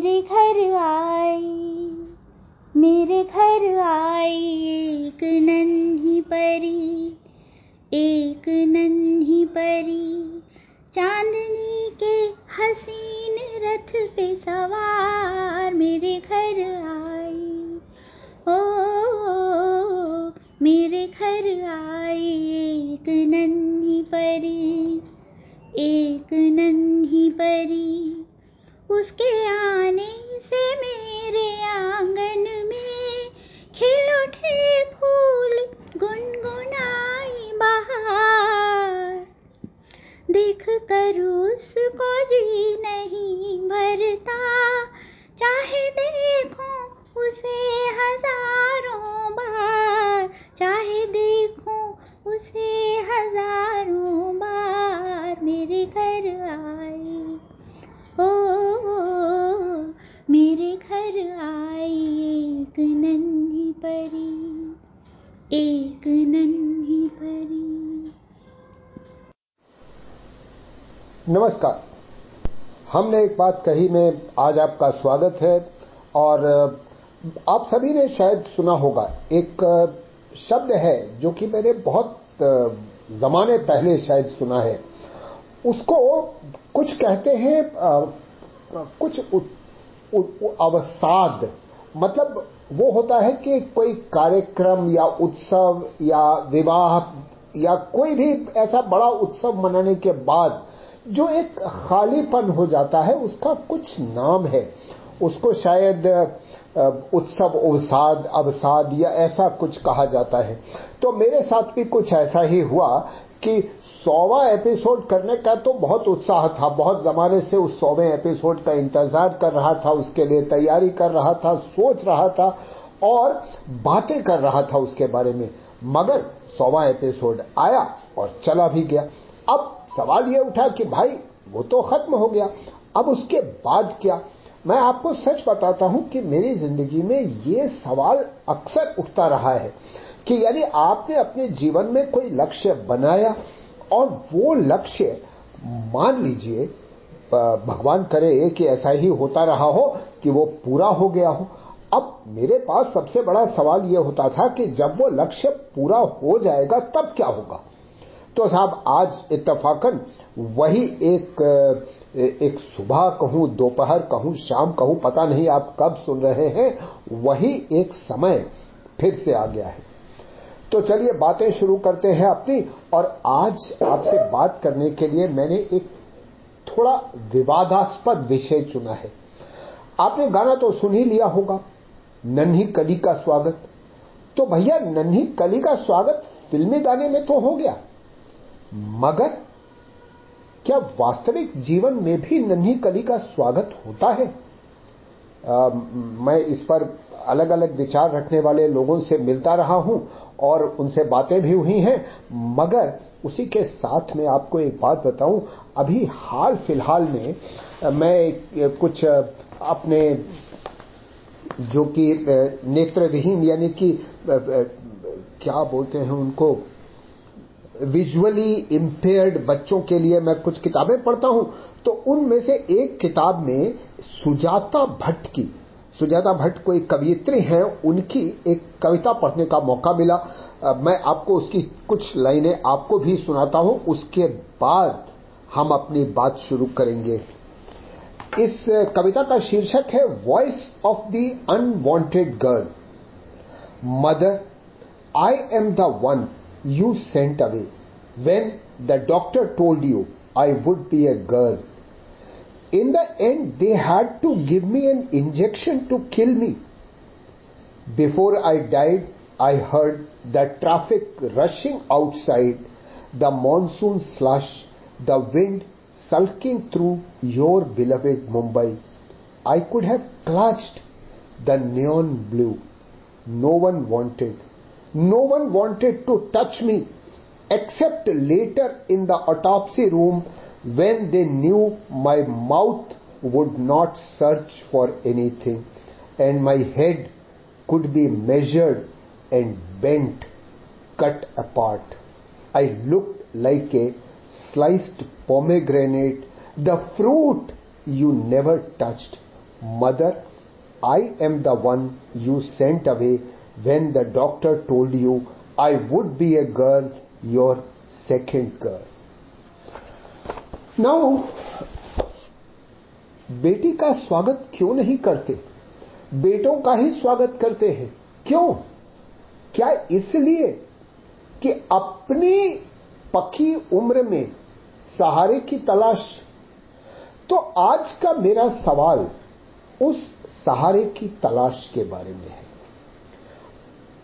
मेरे घर आई मेरे घर आई एक नन्ही परी एक नन्ही परी। चांदनी के हसीन रथ पे सवार मेरे घर आई ओ, ओ, ओ मेरे घर आई एक नन्ही परी एक नन्ही परी। उसके आने से मेरे आँगन में खिल उठे फूल गुनगुनाई बहार। देख कर उसको जी नहीं भरता, चाहे देखो उसे हज़ारों बार, चाहे देखो उसे नमस्कार। हमने एक बात कही, में आज आपका स्वागत है और आप सभी ने शायद सुना होगा, एक शब्द है जो कि मैंने बहुत जमाने पहले शायद सुना है। उसको कुछ कहते हैं कुछ अवसाद। मतलब वो होता है कि कोई कार्यक्रम या उत्सव या विवाह या कोई भी ऐसा बड़ा उत्सव मनाने के बाद जो एक खालीपन हो जाता है, उसका कुछ नाम है। उसको शायद उत्सव अवसाद अवसाद या ऐसा कुछ कहा जाता है। तो मेरे साथ भी कुछ ऐसा ही हुआ कि सौवा एपिसोड करने का तो बहुत उत्साह था। बहुत जमाने से उस सौवें एपिसोड का इंतज़ार कर रहा था, उसके लिए तैयारी कर रहा था, सोच रहा था और बातें कर रहा था उसके बारे में। मगर सौवा एपिसोड आया और चला भी गया। अब सवाल ये उठा कि भाई, वो तो खत्म हो गया। अब उसके बाद क्या? मैं आपको सच बताता हूँ कि मेरी ज़िंदगी में ये सवाल अक्सर उठता रहा है कि यानी आपने अपने जीवन में कोई लक्ष्य बनाया और वो लक्ष्य मान लीजिए भगवान करे कि ऐसा ही होता रहा हो कि वो पूरा हो गया हो। अब मेरे पास सबसे बड़ा सवाल ये होता था कि जब वो लक्ष्य पूरा हो जाएगा, तब क्या होगा? तो साहब, आज इतफाकन वही एक एक सुबह कहूँ, दोपहर कहूँ, शाम कहूँ, पता नहीं आप कब सुन रहे हैं, वही एक समय फिर से आ गया है। तो चलिए बातें शुरू करते हैं अपनी, और आज आपसे बात करने के लिए मैंने एक थोड़ा विवादास्पद विषय चुना है। आपने गाना तो सुन ही लिया होगा, नन्ही कली का स्वागत। तो भैया, नन्ही कली का स्वागत फिल्मी गाने में तो हो गया मगर क्या वास्तविक जीवन में भी नन्ही कली का स्वागत होता है? आ, मैं इस पर अलग अलग विचार रखने वाले लोगों से मिलता रहा हूँ और उनसे बातें भी हुई हैं मगर उसी के साथ में आपको एक बात बताऊँ। अभी हाल फ़िलहाल में मैं कुछ अपने जो कि नेत्रविहीन यानी कि क्या बोलते हैं उनको? विजुअली इम्पेयर्ड बच्चों के लिए मैं कुछ किताबें पढ़ता हूँ तो उनमें से एक किताब में सुजाता भट्ट की, सुजाता भट्ट कोई कवियत्री हैं, उनकी एक कविता पढ़ने का मौका मिला। मैं आपको उसकी कुछ लाइनें आपको भी सुनाता हूँ, उसके बाद हम अपनी बात शुरू करेंगे। इस कविता का शीर्षक है voice of the unwanted girl mother I am the one you sent away when the doctor told you I would be a girl. In the end, they had to give me an injection to kill me. Before I died, I heard the traffic rushing outside, the monsoon slush, the wind sulking through your beloved Mumbai. I could have clutched the neon blue. No one wanted. No one wanted to touch me except later in the autopsy room when they knew my mouth would not search for anything and my head could be measured and bent, cut apart. I looked like a sliced pomegranate, the fruit you never touched. Mother, I am the one you sent away when the doctor told you I would be a girl, your second girl. Now, बेटी का स्वागत क्यों नहीं करते? बेटों का ही स्वागत करते हैं। क्यों? क्या इसलिए कि अपनी पकी उम्र में सहारे की तलाश? तो आज का मेरा सवाल उस सहारे की तलाश के बारे में है।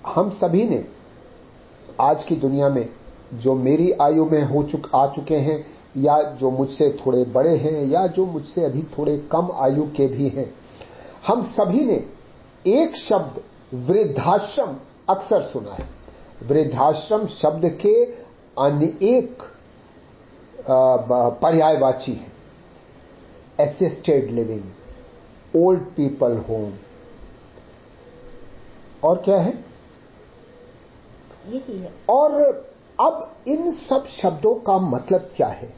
हम सभी ने आज की दुनिया में जो मेरी आयु में हो चुक, आ चुके हैं, या जो मुझसे थोड़े बड़े हैं, या जो मुझसे अभी थोड़े कम आयु के भी हैं, हम सभी ने एक शब्द वृद्धाश्रम अक्सर सुना है। वृद्धाश्रम शब्द के अनेक पर्यायवाची है। Assisted living old people home और क्या है? और अब इन सब शब्दों का मतलब क्या है?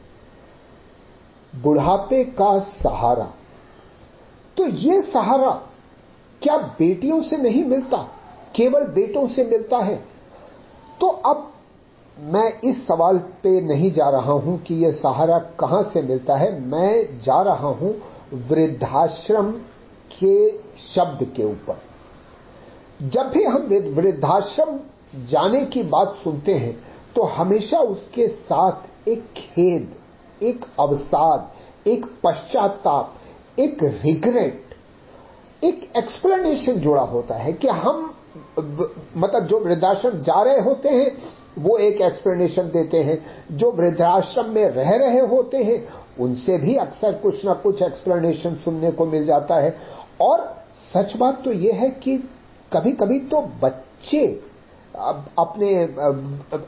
बुढ़ापे का सहारा। तो ये सहारा क्या बेटियों से नहीं मिलता? केवल बेटों से मिलता है? तो अब मैं इस सवाल पे नहीं जा रहा हूँ कि यह सहारा कहाँ से मिलता है। मैं जा रहा हूँ वृद्धाश्रम के शब्द के ऊपर। जब भी हम वृद्धाश्रम जाने की बात सुनते हैं तो हमेशा उसके साथ एक खेद, एक अवसाद, एक पश्चाताप, एक रिग्रेट एक एक्सप्लेनेशन जुड़ा होता है कि हम मतलब जो वृद्धाश्रम जा रहे होते हैं, वो एक एक्सप्लेनेशन देते हैं। जो वृद्धाश्रम में रह रहे होते हैं, उनसे भी अक्सर कुछ ना कुछ एक्सप्लेनेशन सुनने को मिल जाता है। और सच बात तो यह है कि कभी कभी तो बच्चे अपने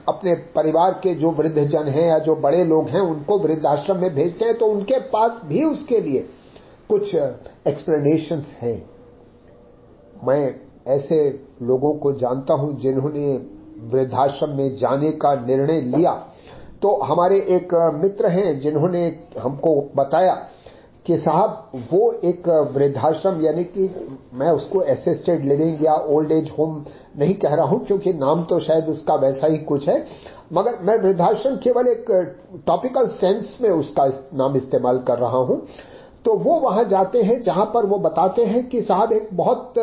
अपने परिवार के जो वृद्धजन हैं या जो बड़े लोग हैं, उनको वृद्धाश्रम में भेजते हैं तो उनके पास भी उसके लिए कुछ एक्सप्लेनेशंस हैं। मैं ऐसे लोगों को जानता हूँ जिन्होंने वृद्धाश्रम में जाने का निर्णय लिया। तो हमारे एक मित्र हैं जिन्होंने हमको बताया कि साहब, वो एक वृद्धाश्रम, यानी कि मैं उसको असिस्टेड लिविंग या ओल्ड एज होम नहीं कह रहा हूँ, क्योंकि नाम तो शायद उसका वैसा ही कुछ है। मगर मैं वृद्धाश्रम केवल एक टॉपिकल सेंस में उसका नाम इस्तेमाल कर रहा हूँ। तो वो वहाँ जाते हैं, जहाँ पर वो बताते हैं कि साहब, एक बहुत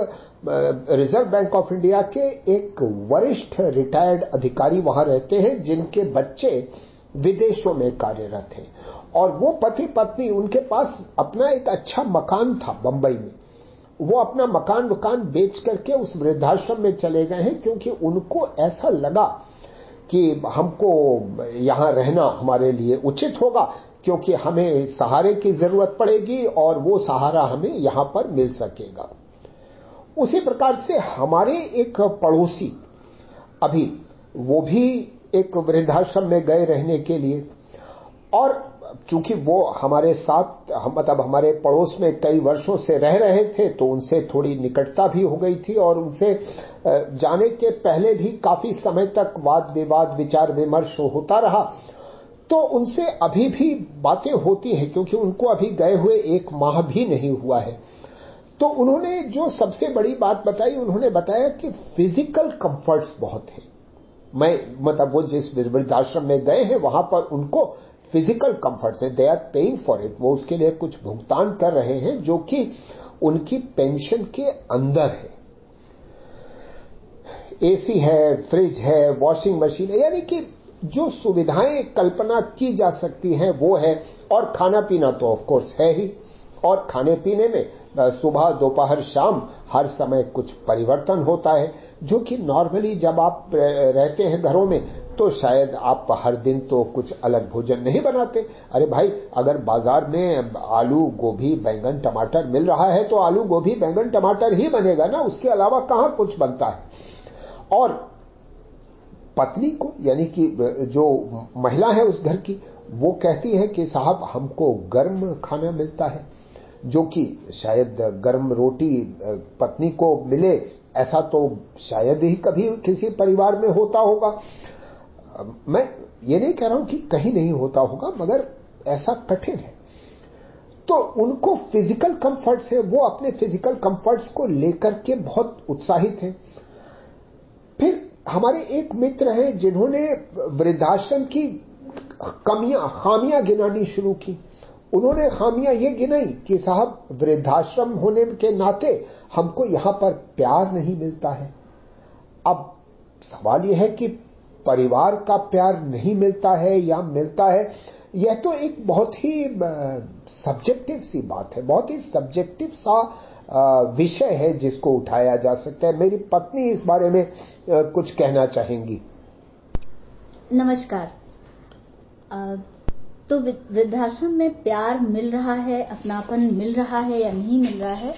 रिज़र्व बैंक ऑफ़ इंडिया के एक वरिष्ठ रिटायर्ड अधिकारी वहाँ रहते हैं, जिनके बच्चे विदेशों में कार्यरत हैं। और वो पति पत्नी उनके पास अपना एक अच्छा मकान था बंबई में। वो अपना मकान वकान बेच करके उस वृद्धाश्रम में चले गए हैं क्योंकि उनको ऐसा लगा कि हमको यहाँ रहना हमारे लिए उचित होगा, क्योंकि हमें सहारे की ज़रूरत पड़ेगी और वो सहारा हमें यहाँ पर मिल सकेगा। उसी प्रकार से हमारे एक पड़ोसी अभी वो भी एक वृद्धाश्रम में गए रहने के लिए और चूँकि वो हमारे साथ, हम मतलब हमारे पड़ोस में कई वर्षों से रह रहे थे तो उनसे थोड़ी निकटता भी हो गई थी और उनसे जाने के पहले भी काफ़ी समय तक वाद विवाद विचार विमर्श होता रहा। तो उनसे अभी भी बातें होती हैं, क्योंकि उनको अभी गए हुए एक माह भी नहीं हुआ है। तो उन्होंने जो सबसे बड़ी बात बताई, उन्होंने बताया कि फ़िज़िकल कंफर्ट्स बहुत है। मैं मतलब वो जिस वृद्धाश्रम में गए हैं, वहाँ पर उनको फ़िज़िकल कंफर्ट से they are paying for it वो उसके लिए कुछ भुगतान कर रहे हैं जो कि उनकी पेंशन के अंदर है। एसी है फ्रिज है वॉशिंग मशीन है, यानी कि जो सुविधाएँ कल्पना की जा सकती हैं वो है। और खाना पीना तो ऑफ़ कोर्स है ही। और खाने पीने में सुबह, दोपहर, शाम हर समय कुछ परिवर्तन होता है, जो कि नॉर्मली जब आप रहते हैं घरों में तो शायद आप हर दिन तो कुछ अलग भोजन नहीं बनाते। अरे भाई, अगर बाज़ार में आलू, गोभी, बैंगन, टमाटर मिल रहा है तो आलू, गोभी, बैंगन, टमाटर ही बनेगा ना। उसके अलावा कहाँ कुछ बनता है? और पत्नी को, यानी कि जो महिला है उस घर की, वो कहती है कि साहब, हमको गर्म खाना मिलता है, जो कि शायद गर्म रोटी पत्नी को मिले, ऐसा तो शायद ही कभी किसी परिवार में होता होगा। मैं ये नहीं कह रहा हूँ कि कहीं नहीं होता होगा, मगर ऐसा कठिन है। तो उनको फ़िज़िकल कंफर्ट से वो अपने फ़िज़िकल कंफर्ट्स को लेकर के बहुत उत्साहित हैं। फिर हमारे एक मित्र हैं जिन्होंने वृद्धाश्रम की कमियाँ, खामियाँ गिनानी शुरू की। उन्होंने खामियाँ ये गिनाई कि साहब, वृद्धाश्रम होने के नाते हमको यहाँ पर प्यार नहीं मिलता है। अब सवाल यह है कि परिवार का प्यार नहीं मिलता है या मिलता है यह तो एक बहुत ही सब्जेक्टिव सी बात है। बहुत ही सब्जेक्टिव सा विषय है जिसको उठाया जा सकता है। मेरी पत्नी इस बारे में कुछ कहना चाहेंगी। नमस्कार। तो वृद्धाश्रम में प्यार मिल रहा है अपनापन मिल रहा है या नहीं मिल रहा है?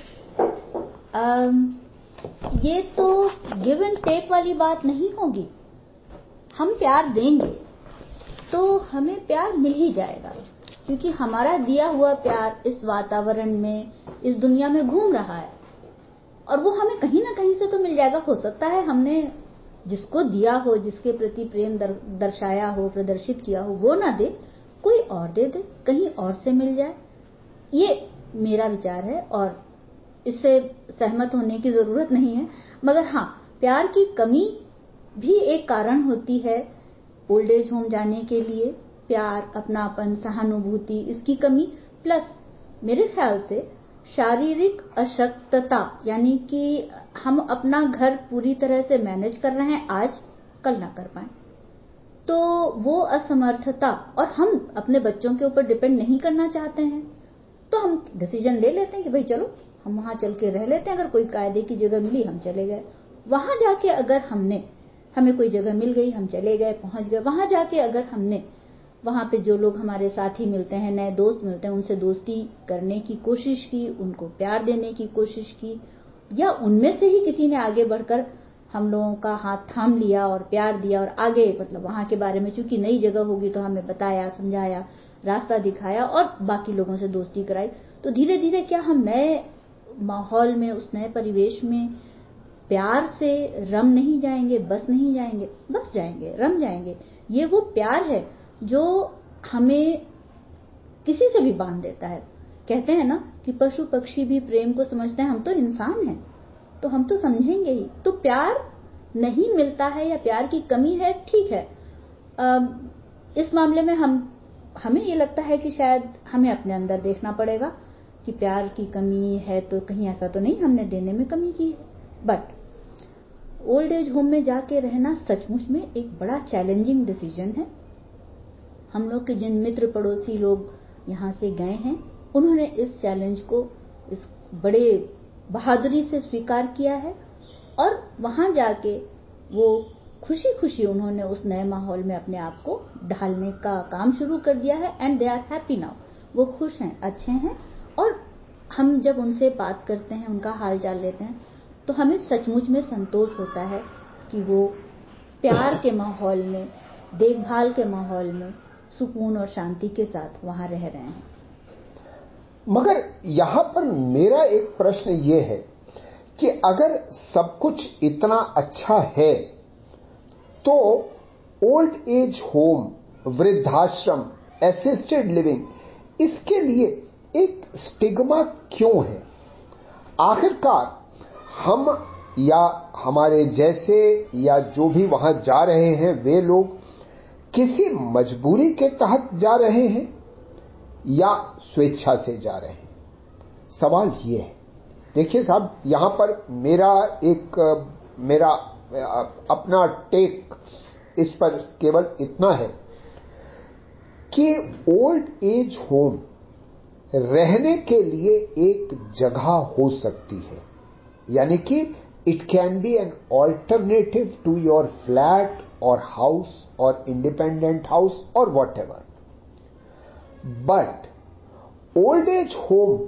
आ, ये तो गिव एंड टेक वाली बात नहीं होगी। हम प्यार देंगे तो हमें प्यार मिल ही जाएगा। क्योंकि हमारा दिया हुआ प्यार इस वातावरण में इस दुनिया में घूम रहा है। और वो हमें कहीं ना कहीं से तो मिल जाएगा। हो सकता है हमने जिसको दिया हो जिसके प्रति प्रेम दर, दर्शाया हो प्रदर्शित किया हो वो ना दे। कोई और दे दे कहीं और से मिल जाए। ये मेरा विचार है और इससे सहमत होने की ज़रूरत नहीं है। मगर हाँ प्यार की कमी भी एक कारण होती है ओल्ड एज होम जाने के लिए, प्यार, अपनापन, सहानुभूति, इसकी कमी प्लस मेरे ख्याल से शारीरिक अशक्तता, यानी कि हम अपना घर पूरी तरह से मैनेज कर रहे हैं, आज कल ना कर पाए। तो वो असमर्थता, और हम अपने बच्चों के ऊपर डिपेंड नहीं करना चाहते हैं। तो हम डिसीज़न ले लेते हैं कि भाई चलो, हम वहाँ चल के रह लेते हैं, अगर कोई कायदे की जगह मिली, हम चले गए। वहाँ जाके अगर हमने हमें कोई जगह मिल गई, हम चले गए, पहुँच गए। वहाँ जाके अगर हमने, वहाँ पे जो लोग हमारे साथी मिलते हैं, नए दोस्त मिलते हैं, उनसे दोस्ती करने की कोशिश की, उनको प्यार देने की कोशिश की, या उनमें से ही किसी ने आगे बढ़कर हम लोगों का हाथ थाम लिया और प्यार दिया और आगे मतलब वहाँ के बारे में, चूँकि नई जगह होगी तो हमें बताया, समझाया, रास्ता दिखाया और बाकी लोगों से दोस्ती कराई तो धीरे धीरे क्या हम नए माहौल में, उस नए परिवेश में प्यार से रम नहीं जाएँगे, बस नहीं जाएँगे, बस जाएँगे, रम जाएँगे। ये वो प्यार है जो हमें किसी से भी बाँध देता है। कहते हैं ना कि पशु पक्षी भी प्रेम को समझते हैं, हम तो इंसान हैं तो हम तो समझेंगे ही। तो प्यार नहीं मिलता है या प्यार की कमी है, ठीक है। इस मामले में हम, हमें ये लगता है कि शायद हमें अपने अंदर देखना पड़ेगा कि प्यार की कमी है तो कहीं ऐसा तो नहीं हमने देने में कमी की है। बट ओल्ड एज होम में जाके रहना सचमुच में एक बड़ा चैलेंजिंग डिसीज़न है। हम लोग के जिन मित्र पड़ोसी लोग यहाँ से गए हैं, उन्होंने इस चैलेंज को इस बड़े बहादुरी से स्वीकार किया है और वहाँ जाके वो खुशी खुशी उन्होंने उस नए माहौल में अपने आप को ढालने का काम शुरू कर दिया है and they are happy now वो खुश हैं, अच्छे हैं और हम जब उनसे बात करते हैं, उनका हाल चाल लेते हैं तो हमें सचमुच में संतोष होता है कि वो प्यार के माहौल में, देखभाल के माहौल में सुकून और शांति के साथ वहाँ रह रहे हैं। मगर यहाँ पर मेरा एक प्रश्न ये है कि अगर सब कुछ इतना अच्छा है तो ओल्ड एज होम वृद्धाश्रम असिस्टेड लिविंग इसके लिए एक स्टिग्मा क्यों है? आखिरकार हम या हमारे जैसे या जो भी वहाँ जा रहे हैं, वे लोग किसी मजबूरी के तहत जा रहे हैं या स्वेच्छा से जा रहे हैं? सवाल ये है। देखिए साहब, यहाँ पर मेरा एक, मेरा, अपना टेक इस पर केवल इतना है कि ओल्ड एज होम रहने के लिए एक जगह हो सकती है। यानी कि it can be an alternative to your flat और हाउस और इंडिपेंडेंट हाउस और whatever but old age home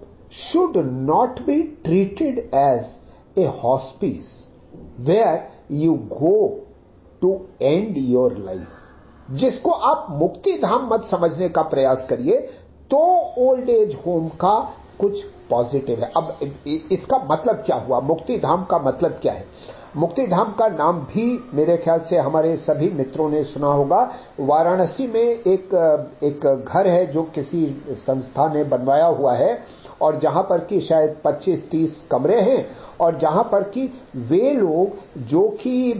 should not be treated as a hospice where you go to end your life जिसको आप मुक्ति धाम मत समझने का प्रयास करिए तो ओल्ड एज होम का कुछ पॉजिटिव है। अब इसका मतलब क्या हुआ? मुक्ति धाम का मतलब क्या है? मुक्ति धाम का नाम भी मेरे ख्याल से हमारे सभी मित्रों ने सुना होगा। वाराणसी में एक एक घर है जो किसी संस्था ने बनवाया हुआ है और जहाँ पर कि शायद 25-30 कमरे हैं और जहाँ पर कि वे लोग जो कि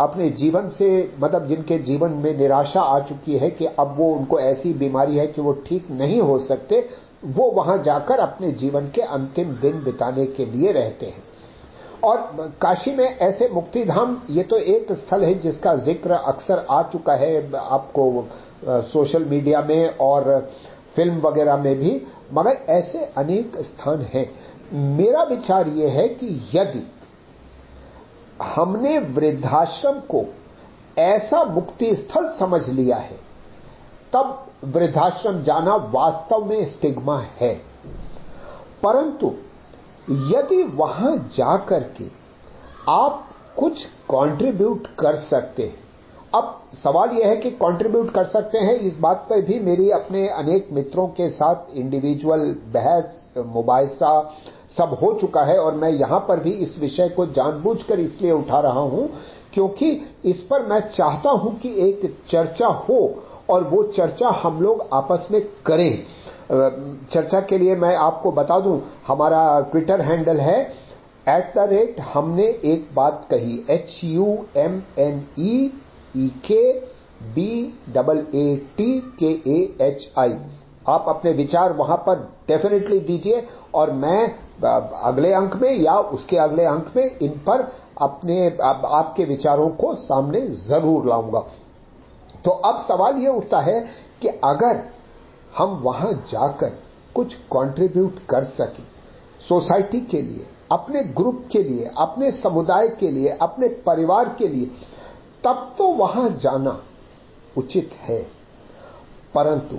अपने जीवन से मतलब जिनके जीवन में निराशा आ चुकी है कि अब वो उनको ऐसी बीमारी है कि वो ठीक नहीं हो सकते वो वहाँ जाकर अपने जीवन के अंतिम दिन बिताने के लिए रहते हैं। और काशी में ऐसे मुक्तिधाम, ये तो एक स्थल है जिसका ज़िक्र अक्सर आ चुका है आपको सोशल मीडिया में और फ़िल्म वगैरह में भी, मगर ऐसे अनेक स्थान हैं। मेरा विचार ये है कि यदि हमने वृद्धाश्रम को ऐसा मुक्ति स्थल समझ लिया है तब वृद्धाश्रम जाना वास्तव में स्टिग्मा है। परंतु यदि वहाँ जाकर के आप कुछ कंट्रीब्यूट कर सकते हैं, अब सवाल यह है कि कंट्रीब्यूट कर सकते हैं, इस बात पर भी मेरी अपने अनेक मित्रों के साथ इंडिविजुअल बहस, मुबासा सब हो चुका है और मैं यहाँ पर भी इस विषय को जानबूझकर इसलिए उठा रहा हूँ, क्योंकि इस पर मैं चाहता हूँ कि एक चर्चा हो और वो चर्चा हम लोग आपस में करें। चर्चा के लिए मैं आपको बता दूँ, हमारा ट्विटर हैंडल है एट द रेट हमने एक बात कही H U M N E K B double A T के ए एच आई आप अपने विचार वहाँ पर डेफिनेटली दीजिए और मैं अगले अंक में या उसके अगले अंक में इन पर अपने आपके विचारों को सामने ज़रूर लाऊँगा। तो अब सवाल ये उठता है कि अगर हम वहाँ जाकर कुछ कंट्रीब्यूट कर सकें सोसाइटी के लिए, अपने ग्रुप के लिए, अपने समुदाय के लिए, अपने परिवार के लिए, तब तो वहाँ जाना उचित है। परंतु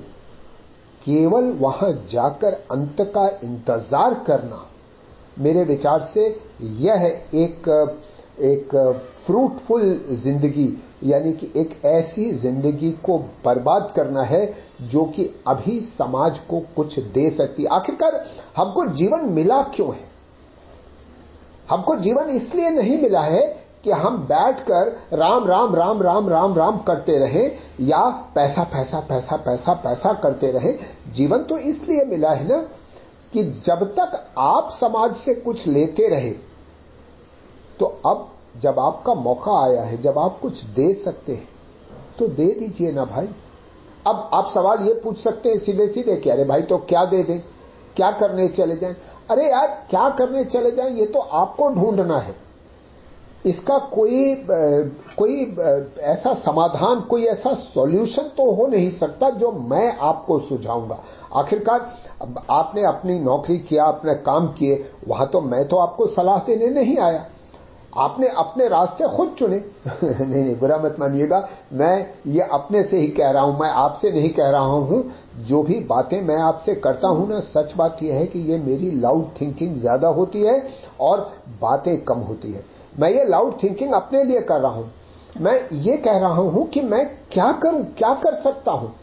केवल वहाँ जाकर अंत का इंतज़ार करना मेरे विचार से यह एक एक फ्रूटफुल ज़िंदगी यानी कि एक ऐसी ज़िंदगी को बर्बाद करना है जो कि अभी समाज को कुछ दे सकती आखिरकार, हमको जीवन मिला क्यों है? हमको जीवन इसलिए नहीं मिला है कि हम बैठकर राम राम राम राम राम राम करते रहे या पैसा पैसा पैसा पैसा पैसा करते रहे। जीवन तो इसलिए मिला है ना कि जब तक आप समाज से कुछ लेते रहे तो अब जब आपका मौका आया है, जब आप कुछ दे सकते हैं तो दे दीजिए ना भाई। अब आप सवाल ये पूछ सकते हैं सीधे सीधे कि, अरे भाई तो क्या दे दें? क्या करने चले जाएँ? अरे यार, क्या करने चले जाएँ, ये तो आपको ढूंढना है। इसका कोई कोई ऐसा समाधान, कोई ऐसा सॉल्यूशन तो हो नहीं सकता जो मैं आपको सुझाऊँगा। आखिरकार आपने अपनी नौकरी किया, अपने काम किए, वहाँ तो मैं तो आपको सलाह देने नहीं आया। आपने अपने रास्ते खुद चुने। नहीं नहीं, बुरा मत मानिएगा। मैं ये अपने से ही कह रहा हूँ, मैं आपसे नहीं कह रहा हूँ। जो भी बातें मैं आपसे करता हूँ ना, सच बात यह है कि ये मेरी लाउड थिंकिंग ज़्यादा होती है और बातें कम होती है। मैं ये लाउड थिंकिंग अपने लिए कर रहा हूँ। मैं ये कह रहा हूँ कि मैं क्या करूँ, क्या कर सकता हूँ?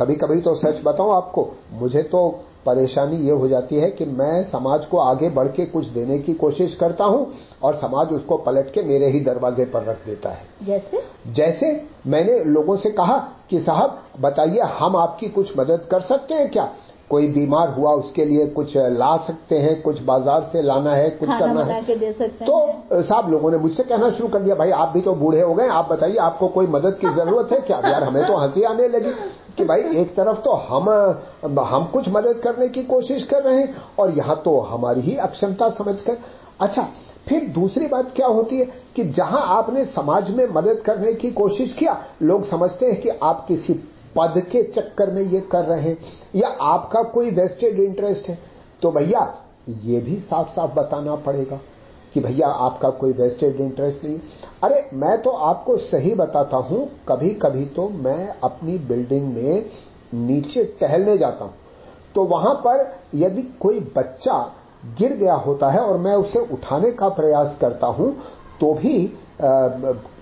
कभी कभी तो सच बताऊँ आपको, मुझे तो परेशानी ये हो जाती है कि मैं समाज को आगे बढ़ के कुछ देने की कोशिश करता हूँ और समाज उसको पलट के मेरे ही दरवाजे पर रख देता है। जैसे? जैसे मैंने लोगों से कहा कि साहब बताइए हम आपकी कुछ मदद कर सकते हैं क्या? कोई बीमार हुआ उसके लिए कुछ ला सकते हैं कुछ बाज़ार से लाना है कुछ करना है। दे सकते तो साहब लोगों ने मुझसे कहना शुरू कर दिया भाई आप भी तो बूढ़े हो गए आप बताइए आपको कोई मदद की ज़रूरत है क्या? यार हमें तो हँसी आने लगी। कि भाई, एक तरफ़ तो हम हम कुछ मदद करने की कोशिश कर रहे हैं और यहाँ तो हमारी ही अक्षमता समझकर। अच्छा फिर दूसरी बात क्या होती है कि जहाँ आपने समाज में मदद करने की कोशिश किया, लोग समझते हैं कि आप किसी पद के चक्कर में ये कर रहे हैं या आपका कोई वेस्टेड इंटरेस्ट है। तो भैया, ये भी साफ़ साफ़ बताना पड़ेगा। कि भैया आपका कोई वेस्टेड इंटरेस्ट नहीं। अरे मैं तो आपको सही बताता हूँ कभी कभी तो मैं अपनी बिल्डिंग में नीचे टहलने जाता हूँ। तो वहाँ पर यदि कोई बच्चा गिर गया होता है और मैं उसे उठाने का प्रयास करता हूँ तो भी आ,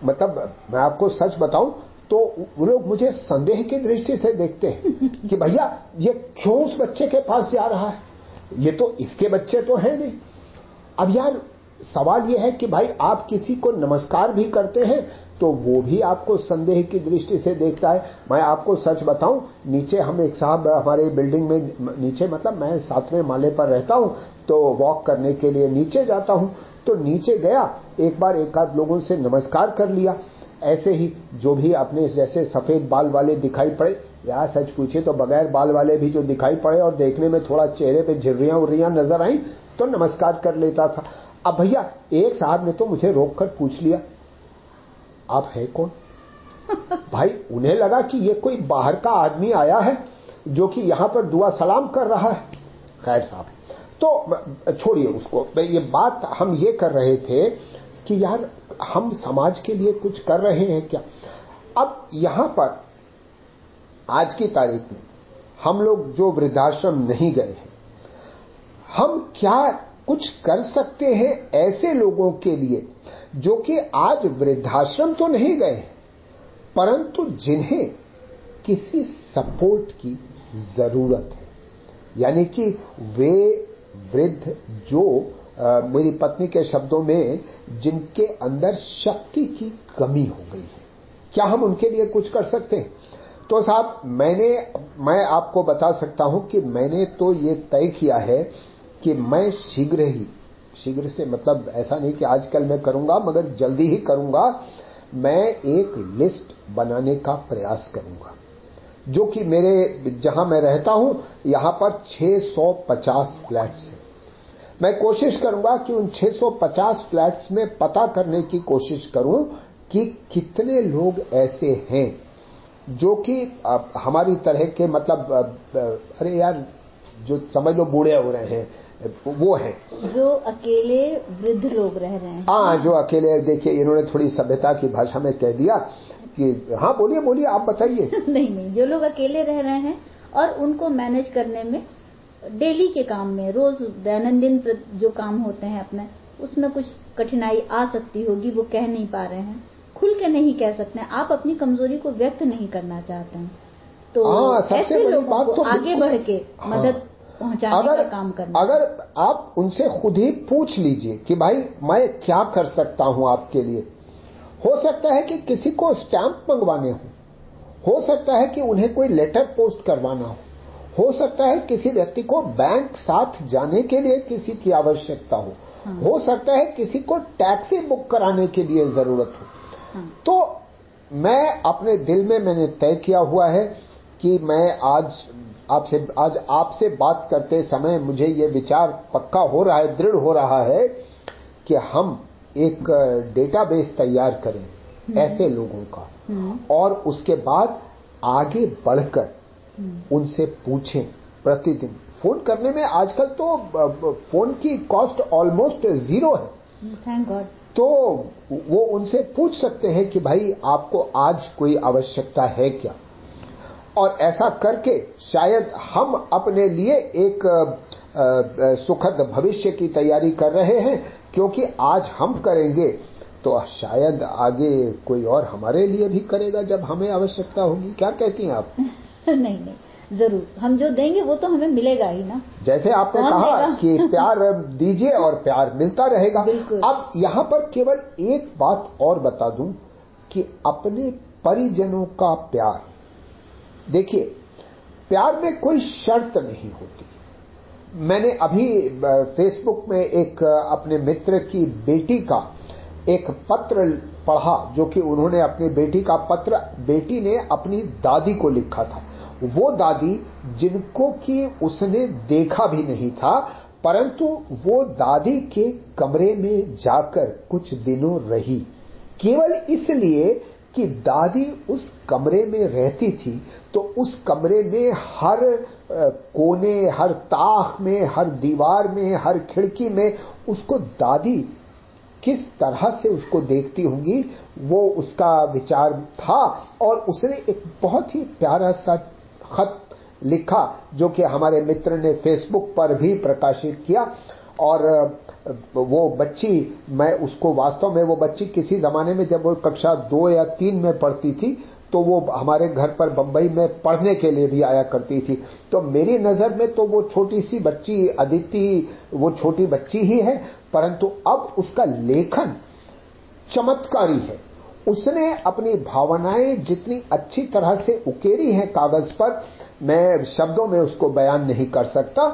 मतलब मैं आपको सच बताऊँ तो वो लोग मुझे संदेह की दृष्टि से देखते हैं कि भैया ये क्यों उस बच्चे के पास जा रहा है? ये तो इसके बच्चे तो है नहीं। अब यार सवाल यह है कि भाई, आप किसी को नमस्कार भी करते हैं तो वो भी आपको संदेह की दृष्टि से देखता है। मैं आपको सच बताऊँ, नीचे हम एक साहब हमारे बिल्डिंग में, नीचे मतलब मैं सातवें माले पर रहता हूँ तो वॉक करने के लिए नीचे जाता हूँ तो नीचे गया, एक बार एक आध लोगों से नमस्कार कर लिया। ऐसे ही जो भी अपने जैसे सफ़ेद बाल वाले दिखाई पड़े, या सच पूछे तो बगैर बाल वाले भी जो दिखाई पड़े और देखने में थोड़ा चेहरे पे झिर्रियाँ उर्रियाँ नज़र आई तो नमस्कार कर लेता था। अब भैया एक साहब ने तो मुझे रोककर पूछ लिया आप है कौन? भाई उन्हें लगा कि ये कोई बाहर का आदमी आया है जो कि यहाँ पर दुआ सलाम कर रहा है। खैर साहब तो छोड़िए उसको। ये बात हम ये कर रहे थे कि यार हम समाज के लिए कुछ कर रहे हैं क्या? अब यहाँ पर आज की तारीख में हम लोग जो वृद्धाश्रम नहीं गए हैं हम क्या कुछ कर सकते हैं ऐसे लोगों के लिए जो कि आज वृद्धाश्रम तो नहीं गए परंतु जिन्हें किसी सपोर्ट की ज़रूरत है। यानी कि वे वृद्ध जो आ, मेरी पत्नी के शब्दों में जिनके अंदर शक्ति की कमी हो गई है। क्या हम उनके लिए कुछ कर सकते हैं? तो साहब मैंने मैं आपको बता सकता हूँ कि मैंने तो ये तय किया है कि मैं शीघ्र ही, शीघ्र से मतलब ऐसा नहीं कि आजकल मैं करूँगा, मगर जल्दी ही करूँगा, मैं एक लिस्ट बनाने का प्रयास करूँगा। जो कि मेरे, जहाँ मैं रहता हूँ, यहाँ पर 650 फ्लैट्स हैं। मैं कोशिश करूँगा कि उन 650 फ्लैट्स में पता करने की कोशिश करूँ कि कितने लोग ऐसे हैं, जो कि हमारी तरह के मतलब अरे यार, जो समझ लो बूढ़े हो रहे हैं वो है। जो अकेले वृद्ध लोग रह रहे हैं। हाँ जो अकेले देखिए इन्होंने थोड़ी सभ्यता की भाषा में कह दिया कि हाँ बोलिए बोलिए आप बताइए। नहीं नहीं जो लोग अकेले रह रहे हैं और उनको मैनेज करने में डेली के काम में रोज दैनंदिन जो काम होते हैं अपने उसमें कुछ कठिनाई आ सकती होगी वो कह नहीं पा रहे हैं। खुल के नहीं कह सकते आप अपनी कमज़ोरी को व्यक्त नहीं करना चाहते हैं। तो हाँ, ऐसे लोगों को तो आगे बढ़ के हाँ, मदद पहुँचाने अगर, का काम करना। अगर आप उनसे खुद ही पूछ लीजिए कि भाई मैं क्या कर सकता हूँ आपके लिए? हो सकता है कि किसी को स्टैंप मंगवाने हो। हो सकता है कि उन्हें कोई लेटर पोस्ट करवाना हो। हो सकता है किसी व्यक्ति को बैंक साथ जाने के लिए किसी की आवश्यकता हो। हाँ। हो सकता है किसी को टैक्सी बुक कराने के लिए ज़रूरत हो। हाँ। तो मैं अपने दिल में मैंने तय किया हुआ है कि मैं आज आपसे आज आपसे बात करते समय मुझे ये विचार पक्का हो रहा है दृढ़ हो रहा है कि हम एक डेटाबेस तैयार करें हम्म। ऐसे लोगों का हम्म। और उसके बाद आगे बढ़कर हम्म। उनसे पूछें प्रतिदिन फ़ोन करने में आजकल तो फ़ोन की कॉस्ट ऑलमोस्ट ज़ीरो है तो वो उनसे पूछ सकते हैं कि भाई आपको आज कोई आवश्यकता है क्या और ऐसा करके शायद हम अपने लिए एक सुखद भविष्य की तैयारी कर रहे हैं क्योंकि आज हम करेंगे तो शायद आगे कोई और हमारे लिए भी करेगा जब हमें आवश्यकता होगी। क्या कहती हैं आप? नहीं नहीं ज़रूर। हम जो देंगे वो तो हमें मिलेगा ही ना। जैसे आपने कहा कि प्यार दीजिए और प्यार मिलता रहेगा। अब यहाँ पर केवल एक बात और बता दूँ कि अपने परिजनों का प्यार देखिए, प्यार में कोई शर्त नहीं होती। मैंने अभी फेसबुक में एक अपने मित्र की बेटी का एक पत्र पढ़ा, जो कि उन्होंने अपनी बेटी का पत्र, बेटी ने अपनी दादी को लिखा था। वो दादी जिनको कि उसने देखा भी नहीं था, परंतु वो दादी के कमरे में जाकर कुछ दिनों रही। केवल इसलिए कि दादी उस कमरे में रहती थी तो उस कमरे में हर कोने, हर ताख में, हर दीवार में, हर खिड़की में उसको दादी किस तरह से उसको देखती होंगी, वो उसका विचार था। और उसने एक बहुत ही प्यारा सा खत लिखा, जो कि हमारे मित्र ने फेसबुक पर भी प्रकाशित किया। और वो बच्ची, मैं उसको वास्तव में, वो बच्ची किसी जमाने में जब वो कक्षा दो या तीन में पढ़ती थी तो वो हमारे घर पर बंबई में पढ़ने के लिए भी आया करती थी। तो मेरी नज़र में तो वो छोटी सी बच्ची, अदिति, वो छोटी बच्ची ही है, परंतु अब उसका लेखन चमत्कारी है। उसने अपनी भावनाएँ जितनी अच्छी तरह से उकेरी हैं कागज़ पर, मैं शब्दों में उसको बयान नहीं कर सकता,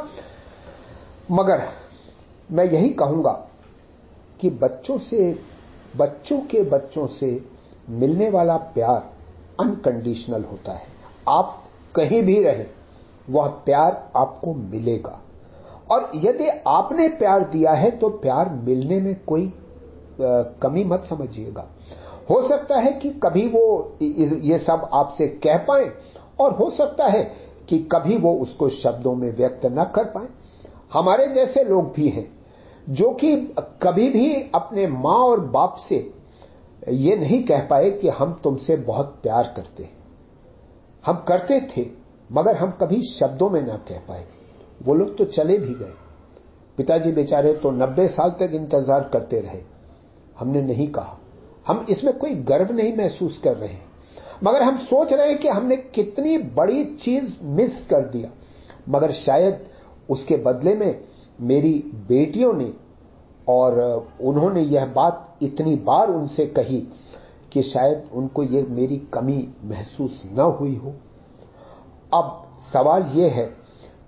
मगर मैं यही कहूँगा कि बच्चों से, बच्चों के बच्चों से मिलने वाला प्यार अनकंडीशनल होता है। आप कहीं भी रहे, वह प्यार आपको मिलेगा। और यदि आपने प्यार दिया है तो प्यार मिलने में कोई कमी मत समझिएगा। हो सकता है कि कभी वो ये सब आपसे कह पाए, और हो सकता है कि कभी वो उसको शब्दों में व्यक्त न कर पाए। हमारे जैसे लोग भी हैं जो कि कभी भी अपने माँ और बाप से ये नहीं कह पाए कि हम तुमसे बहुत प्यार करते हैं। हम करते थे, मगर हम कभी शब्दों में ना कह पाए। वो लोग तो चले भी गए। पिताजी बेचारे तो नब्बे साल तक इंतज़ार करते रहे। हमने नहीं कहा। हम इसमें कोई गर्व नहीं महसूस कर रहे हैं। मगर हम सोच रहे हैं कि हमने कितनी बड़ी चीज़ मिस कर दिया। मगर शायद उसके बदले में मेरी बेटियों ने और उन्होंने यह बात इतनी बार उनसे कही कि शायद उनको ये मेरी कमी महसूस न हुई हो। अब सवाल यह है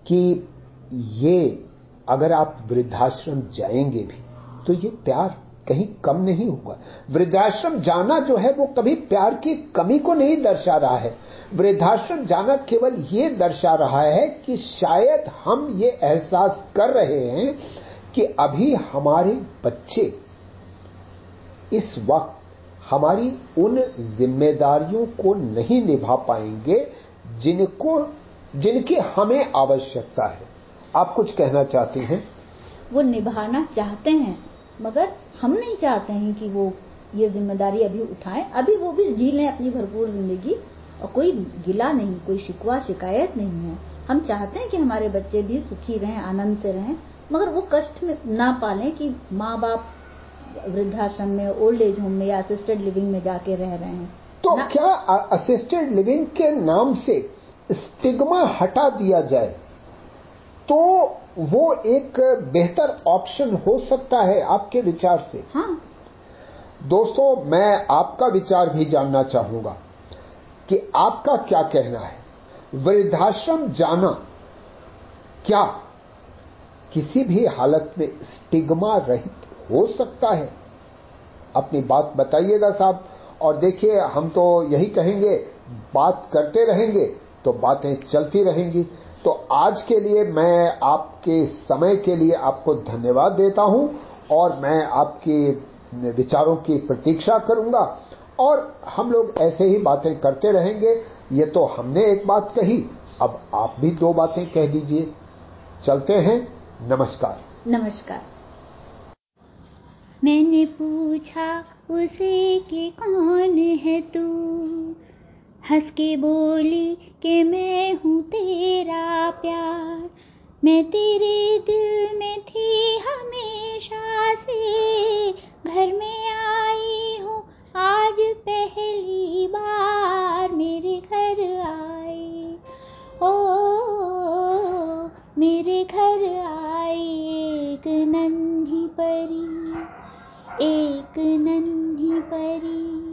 कि ये अगर आप वृद्धाश्रम जाएँगे भी तो ये प्यार कहीं कम नहीं होगा वृद्धाश्रम जाना जो है, वो कभी प्यार की कमी को नहीं दर्शा रहा है। वृद्धाश्रम जाना केवल ये दर्शा रहा है कि शायद हम ये एहसास कर रहे हैं कि अभी हमारे बच्चे इस वक्त हमारी उन जिम्मेदारियों को नहीं निभा पाएँगे जिनको, जिनकी हमें आवश्यकता है। आप कुछ कहना चाहते हैं? वो निभाना चाहते हैं, मगर हम नहीं चाहते हैं कि वो ये ज़िम्मेदारी अभी उठाएँ। अभी वो भी जी लें अपनी भरपूर ज़िंदगी और कोई गिला नहीं कोई शिकवा शिकायत नहीं है। हम चाहते हैं कि हमारे बच्चे भी सुखी रहें आनंद से रहें मगर वो कष्ट में ना पालें कि माँ बाप वृद्धाश्रम में ओल्ड एज होम में या असिस्टेड लिविंग में जाके रह रहे हैं। तो क्या असिस्टेड लिविंग के नाम से स्टिग्मा हटा दिया जाए? तो वो एक बेहतर ऑप्शन हो सकता है आपके विचार से। हाँ। दोस्तों मैं आपका विचार भी जानना चाहूँगा कि आपका क्या कहना है। वृद्धाश्रम जाना क्या किसी भी हालत में स्टिग्मा रहित हो सकता है? अपनी बात बताइएगा साहब। और देखिए हम तो यही कहेंगे बात करते रहेंगे तो बातें चलती रहेंगी। तो आज के लिए मैं आपके समय के लिए आपको धन्यवाद देता हूँ और मैं आपके विचारों की प्रतीक्षा करूँगा। और हम लोग ऐसे ही बातें करते रहेंगे। ये तो हमने एक बात कही। अब आप भी दो बातें कह दीजिए। चलते हैं। नमस्कार। नमस्कार। मैंने पूछा, उसे कि कौन है तू? हंस के बोली के मैं हूँ तेरा प्यार। मैं तेरे दिल में थी हमेशा से। घर में आई हूँ आज पहली बार। मेरे घर आई। ओ, ओ मेरे घर आई एक नन्ही परी। एक नन्ही परी।